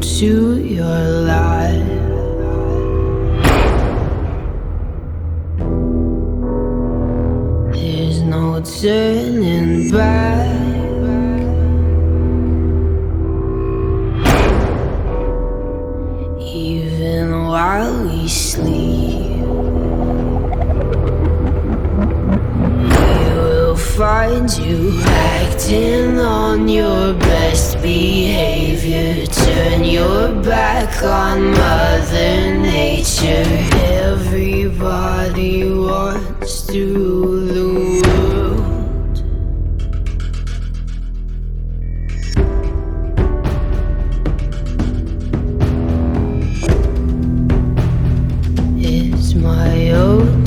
to your life. There's no turning back. Even while we sleep, find you acting on your best behavior. Turn your back on Mother Nature. Everybody wants to the world. It's my own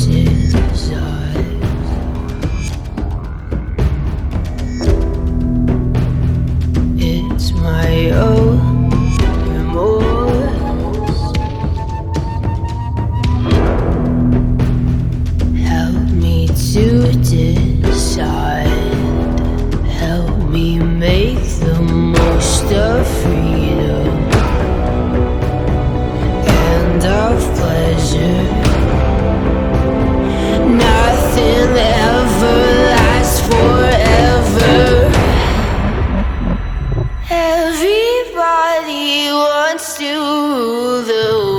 Everybody wants to rule the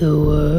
So, uh,